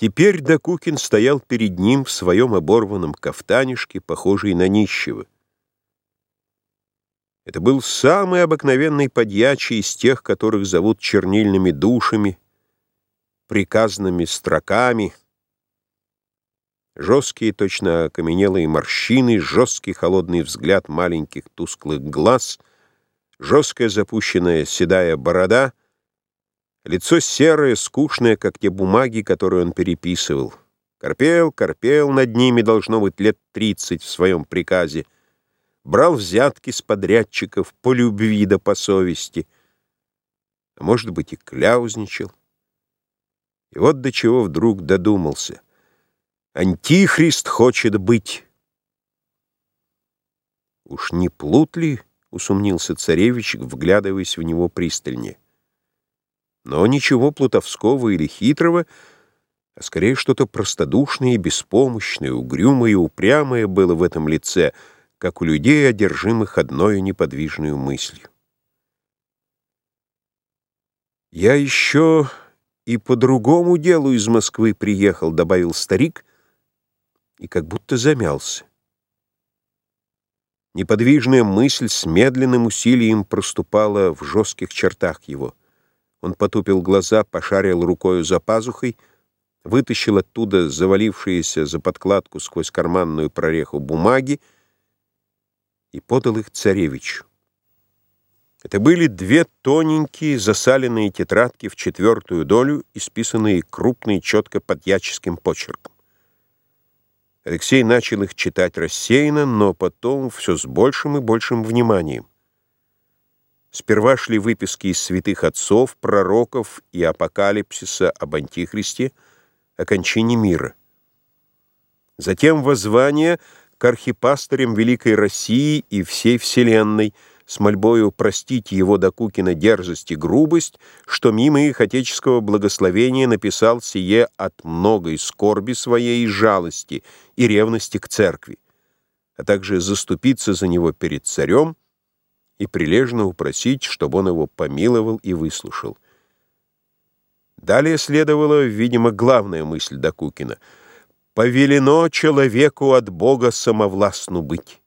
Теперь Докукин стоял перед ним в своем оборванном кафтанишке, похожий на нищего. Это был самый обыкновенный подьячий из тех, которых зовут чернильными душами, приказными строками. Жесткие, точно окаменелые морщины, жесткий холодный взгляд маленьких тусклых глаз, жесткая запущенная седая борода — Лицо серое, скучное, как те бумаги, которые он переписывал. Корпел, корпел над ними, должно быть, лет тридцать в своем приказе. Брал взятки с подрядчиков по любви да по совести. А может быть, и кляузничал. И вот до чего вдруг додумался. Антихрист хочет быть. Уж не плут ли, усомнился царевич, вглядываясь в него пристальнее. Но ничего плутовского или хитрого, а скорее что-то простодушное и беспомощное, угрюмое и упрямое было в этом лице, как у людей, одержимых одной неподвижной мыслью. «Я еще и по другому делу из Москвы приехал», — добавил старик, и как будто замялся. Неподвижная мысль с медленным усилием проступала в жестких чертах его — он потупил глаза, пошарил рукою за пазухой, вытащил оттуда завалившиеся за подкладку сквозь карманную прореху бумаги и подал их царевичу. Это были две тоненькие засаленные тетрадки в четвертую долю, исписанные крупной, четко подьяческим почерком. Алексей начал их читать рассеянно, но потом все с большим и большим вниманием. Сперва шли выписки из святых отцов, пророков и апокалипсиса об Антихристе, о кончине мира. Затем воззвание к архипастырям Великой России и всей Вселенной с мольбою простить его до Кукина дерзость и грубость, что мимо их отеческого благословения написал сие от многой скорби своей и жалости и ревности к церкви, а также заступиться за него перед царем, и прилежно упросить, чтобы он его помиловал и выслушал. Далее следовала, видимо, главная мысль Докукина. «Повелено человеку от Бога самовластну быть».